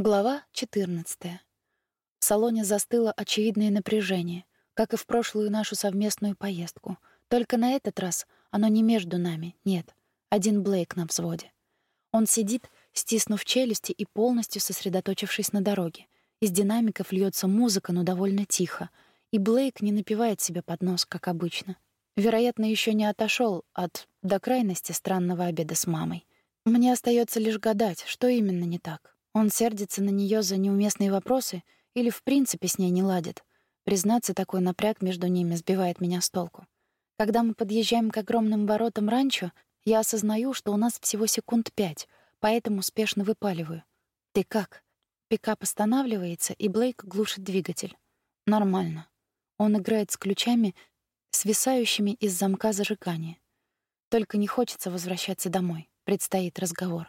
Глава 14. В салоне застыло очевидное напряжение, как и в прошлую нашу совместную поездку. Только на этот раз оно не между нами, нет. Один Блейк на взводе. Он сидит, стиснув челюсти и полностью сосредоточившись на дороге. Из динамиков льется музыка, но довольно тихо, и Блейк не напевает себе под нос, как обычно. Вероятно, еще не отошел от до крайности странного обеда с мамой. Мне остается лишь гадать, что именно не так. Он сердится на нее за неуместные вопросы или в принципе с ней не ладит. Признаться, такой напряг между ними сбивает меня с толку. Когда мы подъезжаем к огромным воротам ранчо, я осознаю, что у нас всего секунд пять, поэтому спешно выпаливаю. «Ты как?» Пикап останавливается, и Блейк глушит двигатель. «Нормально». Он играет с ключами, свисающими из замка зажигания. Только не хочется возвращаться домой. Предстоит разговор.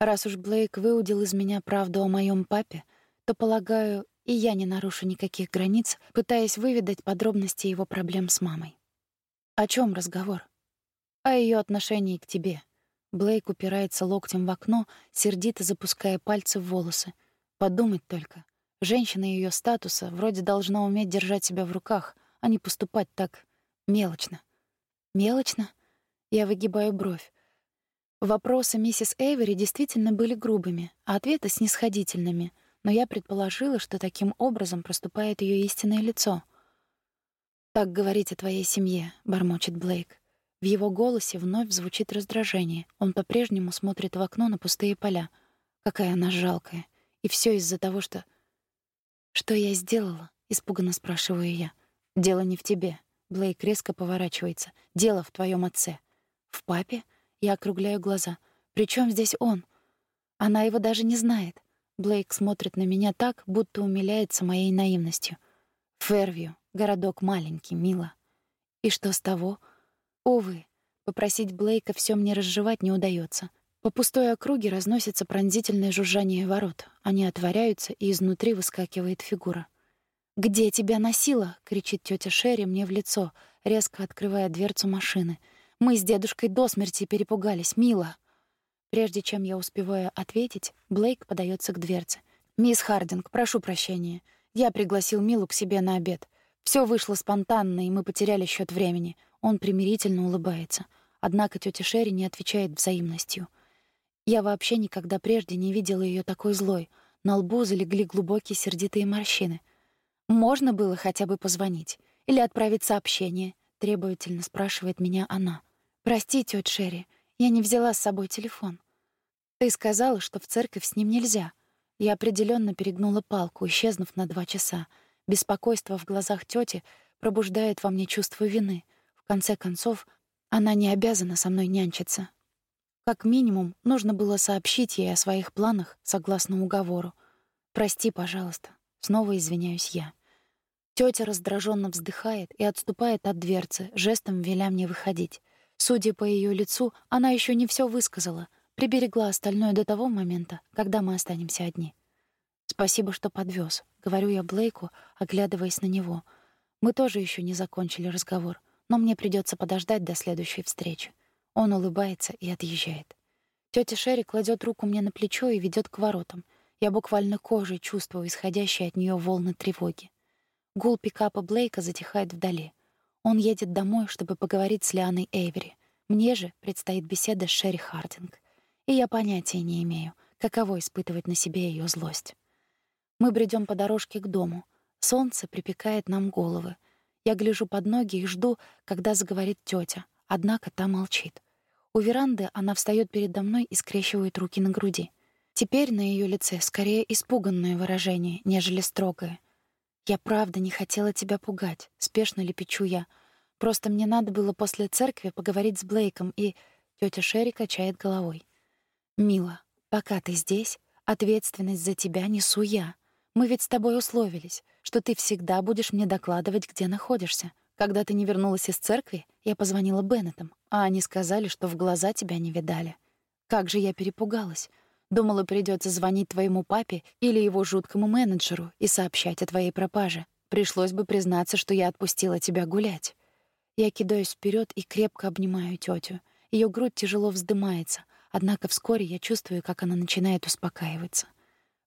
Раз уж Блейк выудил из меня правду о моем папе, то, полагаю, и я не нарушу никаких границ, пытаясь выведать подробности его проблем с мамой. О чем разговор? О ее отношении к тебе. Блейк упирается локтем в окно, сердито запуская пальцы в волосы. Подумать только. Женщина ее статуса вроде должна уметь держать себя в руках, а не поступать так мелочно. Мелочно? Я выгибаю бровь. Вопросы миссис Эйвери действительно были грубыми, а ответы — снисходительными, но я предположила, что таким образом проступает ее истинное лицо. «Так говорить о твоей семье», — бормочет Блейк. В его голосе вновь звучит раздражение. Он по-прежнему смотрит в окно на пустые поля. Какая она жалкая. И все из-за того, что... «Что я сделала?» — испуганно спрашиваю я. «Дело не в тебе». Блейк резко поворачивается. «Дело в твоем отце». «В папе?» Я округляю глаза. «При чем здесь он?» Она его даже не знает. Блейк смотрит на меня так, будто умиляется моей наивностью. Фервью, городок маленький, мило. И что с того? Увы, попросить Блейка все мне разжевать не удается. По пустой округе разносится пронзительное жужжание ворот. Они отворяются, и изнутри выскакивает фигура. «Где тебя носило?» — кричит тетя Шерри мне в лицо, резко открывая дверцу машины — мы с дедушкой до смерти перепугались, мило. Прежде чем я успеваю ответить, Блейк подается к дверце. «Мисс Хардинг, прошу прощения. Я пригласил Милу к себе на обед. Все вышло спонтанно, и мы потеряли счет времени». Он примирительно улыбается. Однако тетя Шерри не отвечает взаимностью. Я вообще никогда прежде не видела ее такой злой. На лбу залегли глубокие сердитые морщины. «Можно было хотя бы позвонить? Или отправить сообщение?» — требовательно спрашивает меня она. «Прости, тётя Шерри, я не взяла с собой телефон. Ты сказала, что в церковь с ним нельзя». Я определенно перегнула палку, исчезнув на два часа. Беспокойство в глазах тёти пробуждает во мне чувство вины. В конце концов, она не обязана со мной нянчиться. Как минимум, нужно было сообщить ей о своих планах согласно уговору. «Прости, пожалуйста», — снова извиняюсь я. Тётя раздраженно вздыхает и отступает от дверцы, жестом веля мне выходить. Судя по ее лицу, она еще не все высказала, приберегла остальное до того момента, когда мы останемся одни. «Спасибо, что подвез, говорю я Блейку, оглядываясь на него. Мы тоже еще не закончили разговор, но мне придется подождать до следующей встречи. Он улыбается и отъезжает. Тетя Шерри кладет руку мне на плечо и ведет к воротам. Я буквально кожей чувствую исходящие от нее волны тревоги. Гул пикапа Блейка затихает вдали. Он едет домой, чтобы поговорить с Лианой Эйвери. Мне же предстоит беседа с Шерри Хардинг. И я понятия не имею, каково испытывать на себе ее злость. Мы бредем по дорожке к дому. Солнце припекает нам головы. Я гляжу под ноги и жду, когда заговорит тетя. Однако та молчит. У веранды она встает передо мной и скрещивает руки на груди. Теперь на ее лице скорее испуганное выражение, нежели строгое. «Я правда не хотела тебя пугать», — спешно лепечу я. «Просто мне надо было после церкви поговорить с Блейком, и...» Тётя Шерри качает головой. «Мила, пока ты здесь, ответственность за тебя несу я. Мы ведь с тобой условились, что ты всегда будешь мне докладывать, где находишься. Когда ты не вернулась из церкви, я позвонила Беннетам, а они сказали, что в глаза тебя не видали. Как же я перепугалась. Думала, придется звонить твоему папе или его жуткому менеджеру и сообщать о твоей пропаже. Пришлось бы признаться, что я отпустила тебя гулять. Я кидаюсь вперед и крепко обнимаю тетю. Ее грудь тяжело вздымается, однако вскоре я чувствую, как она начинает успокаиваться.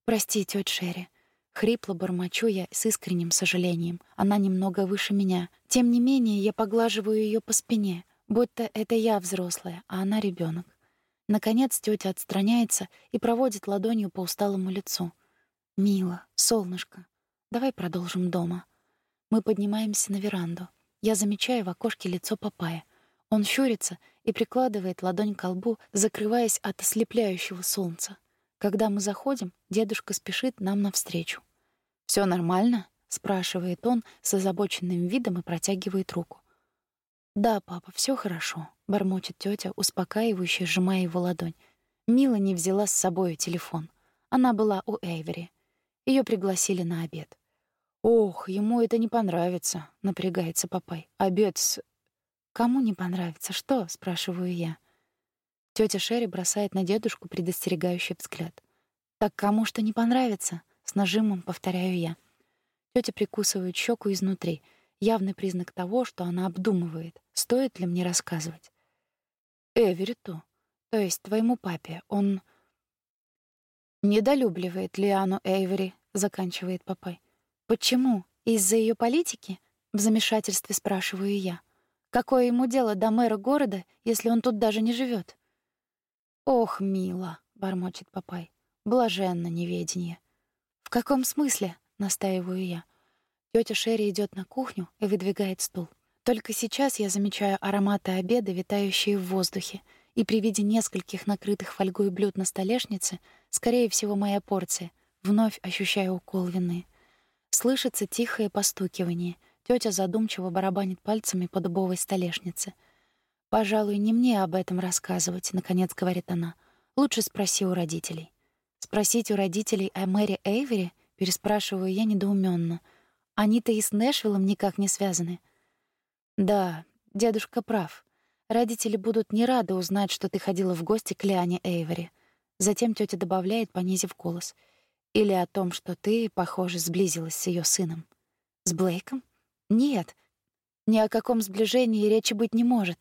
«Прости, тётя Шерри». Хрипло бормочу я с искренним сожалением. Она немного выше меня. Тем не менее, я поглаживаю ее по спине, будто это я взрослая, а она ребенок. Наконец тетя отстраняется и проводит ладонью по усталому лицу. «Мила, солнышко, давай продолжим дома». Мы поднимаемся на веранду. Я замечаю в окошке лицо папая. Он щурится и прикладывает ладонь к лбу, закрываясь от ослепляющего солнца. Когда мы заходим, дедушка спешит нам навстречу. Все нормально?» — спрашивает он с озабоченным видом и протягивает руку. «Да, папа, все хорошо», — бормочет тетя, успокаивающе сжимая его ладонь. Мила не взяла с собой телефон. Она была у Эйвери. Ее пригласили на обед. «Ох, ему это не понравится», — напрягается папай. «Обед с...» «Кому не понравится? Что?» — спрашиваю я. Тётя Шерри бросает на дедушку предостерегающий взгляд. «Так кому что не понравится?» — с нажимом повторяю я. Тётя прикусывает щеку изнутри. Явный признак того, что она обдумывает, стоит ли мне рассказывать. Эвериту, то есть твоему папе, он... «Недолюбливает Лиану Эйвери», — заканчивает папай. «Почему? Из-за ее политики?» — в замешательстве спрашиваю я. «Какое ему дело до мэра города, если он тут даже не живет? «Ох, мило», — бормочет папай, — «блаженно неведение». «В каком смысле?» — настаиваю я. Тётя Шерри идёт на кухню и выдвигает стул. Только сейчас я замечаю ароматы обеда, витающие в воздухе, и при виде нескольких накрытых фольгой блюд на столешнице, скорее всего, моя порция, вновь ощущаю укол вины. Слышится тихое постукивание. Тётя задумчиво барабанит пальцами по дубовой столешнице. «Пожалуй, не мне об этом рассказывать», — наконец говорит она. «Лучше спроси у родителей». «Спросить у родителей о Мэри Эйвери?» — переспрашиваю я недоуменно. «Они-то и с Нэшвиллом никак не связаны». «Да, дедушка прав. Родители будут не рады узнать, что ты ходила в гости к Лиане Эйвери». Затем тётя добавляет, понизив голос — или о том, что ты, похоже, сблизилась с ее сыном? С Блейком? Нет. Ни о каком сближении речи быть не может.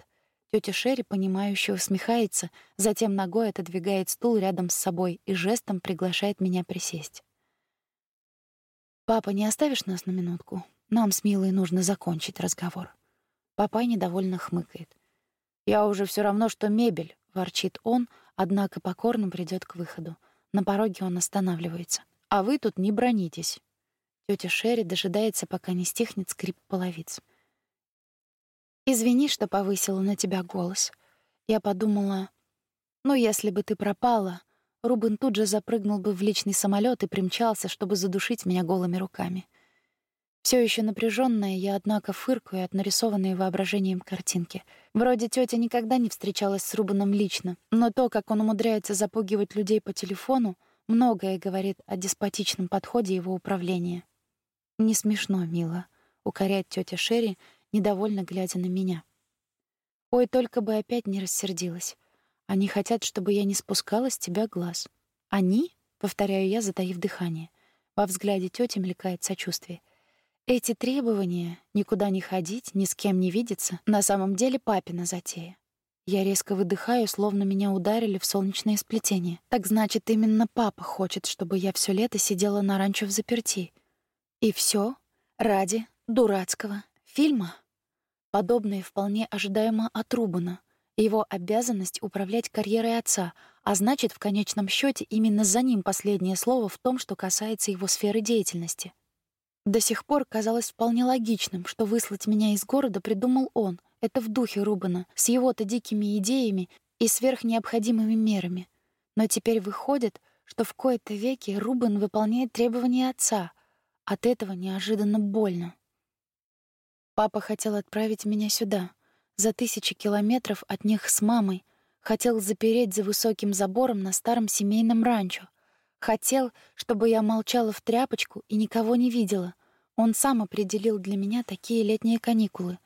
Тётя Шерри, понимающе усмехается, затем ногой отодвигает стул рядом с собой и жестом приглашает меня присесть. «Папа, не оставишь нас на минутку? Нам с Милой нужно закончить разговор». Папа недовольно хмыкает. «Я уже все равно, что мебель», — ворчит он, однако покорно бредет к выходу. На пороге он останавливается. «А вы тут не бронитесь». Тётя Шерри дожидается, пока не стихнет скрип половиц. «Извини, что повысила на тебя голос. Я подумала, ну, если бы ты пропала, Рубен тут же запрыгнул бы в личный самолет и примчался, чтобы задушить меня голыми руками. Все еще напряженная, я, однако, фыркаю от нарисованной воображением картинки. Вроде тетя никогда не встречалась с Рубаном лично, но то, как он умудряется запугивать людей по телефону, многое говорит о деспотичном подходе его управления. «Не смешно, мило», — укоряет тетя Шерри, недовольно глядя на меня. «Ой, только бы опять не рассердилась. Они хотят, чтобы я не спускала с тебя глаз». «Они?» — повторяю я, затаив дыхание. Во взгляде тети мелькает сочувствие. Эти требования — никуда не ходить, ни с кем не видеться — на самом деле папина затея. Я резко выдыхаю, словно меня ударили в солнечное сплетение. Так значит, именно папа хочет, чтобы я все лето сидела на ранчо в заперти. И все ради дурацкого фильма. Подобное вполне ожидаемо от Рубана. Его обязанность управлять карьерой отца, а значит, в конечном счете именно за ним последнее слово в том, что касается его сферы деятельности. До сих пор казалось вполне логичным, что выслать меня из города придумал он. Это в духе Рубана, с его-то дикими идеями и сверхнеобходимыми мерами. Но теперь выходит, что в кои-то веки Рубан выполняет требования отца. От этого неожиданно больно. Папа хотел отправить меня сюда, за тысячи километров от них с мамой, хотел запереть за высоким забором на старом семейном ранчо — Хотел, чтобы я молчала в тряпочку и никого не видела. Он сам определил для меня такие летние каникулы.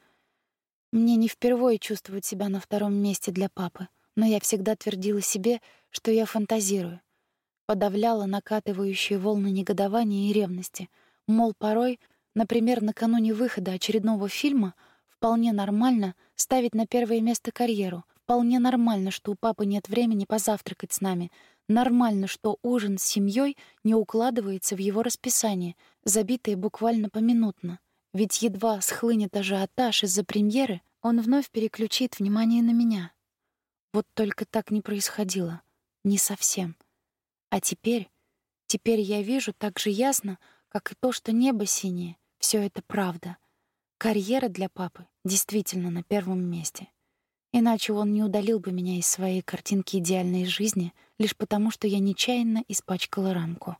Мне не впервые чувствовать себя на втором месте для папы, но я всегда твердила себе, что я фантазирую. Подавляла накатывающие волны негодования и ревности. Мол, порой, например, накануне выхода очередного фильма, вполне нормально ставить на первое место карьеру, Вполне нормально, что у папы нет времени позавтракать с нами. Нормально, что ужин с семьей не укладывается в его расписание, забитое буквально поминутно. Ведь едва схлынет ажиотаж из-за премьеры, он вновь переключит внимание на меня. Вот только так не происходило. Не совсем. А теперь, теперь я вижу так же ясно, как и то, что небо синее, все это правда. Карьера для папы действительно на первом месте. Иначе он не удалил бы меня из своей картинки идеальной жизни лишь потому, что я нечаянно испачкала рамку.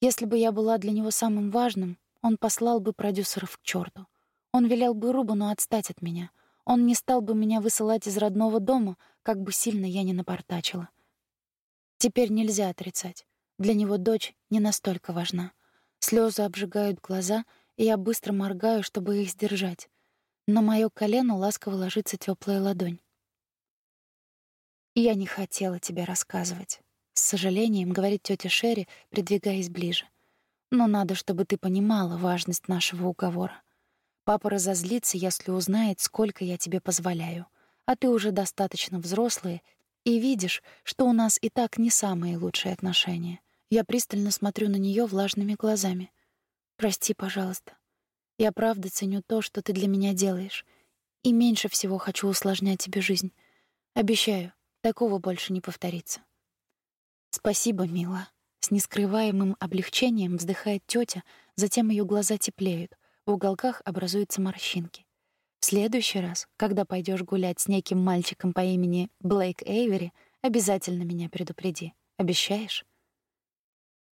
Если бы я была для него самым важным, он послал бы продюсеров к черту. Он велел бы Рубану отстать от меня. Он не стал бы меня высылать из родного дома, как бы сильно я ни напортачила. Теперь нельзя отрицать. Для него дочь не настолько важна. Слезы обжигают глаза, и я быстро моргаю, чтобы их сдержать. На моё колено ласково ложится теплая ладонь. «Я не хотела тебе рассказывать», — с сожалением говорит тётя Шерри, придвигаясь ближе. «Но надо, чтобы ты понимала важность нашего уговора. Папа разозлится, если узнает, сколько я тебе позволяю. А ты уже достаточно взрослая и видишь, что у нас и так не самые лучшие отношения. Я пристально смотрю на неё влажными глазами. Прости, пожалуйста. Я правда ценю то, что ты для меня делаешь, и меньше всего хочу усложнять тебе жизнь. Обещаю, такого больше не повторится. Спасибо, мила. С нескрываемым облегчением вздыхает тетя, затем ее глаза теплеют, в уголках образуются морщинки. В следующий раз, когда пойдешь гулять с неким мальчиком по имени Блейк Эйвери, обязательно меня предупреди. Обещаешь?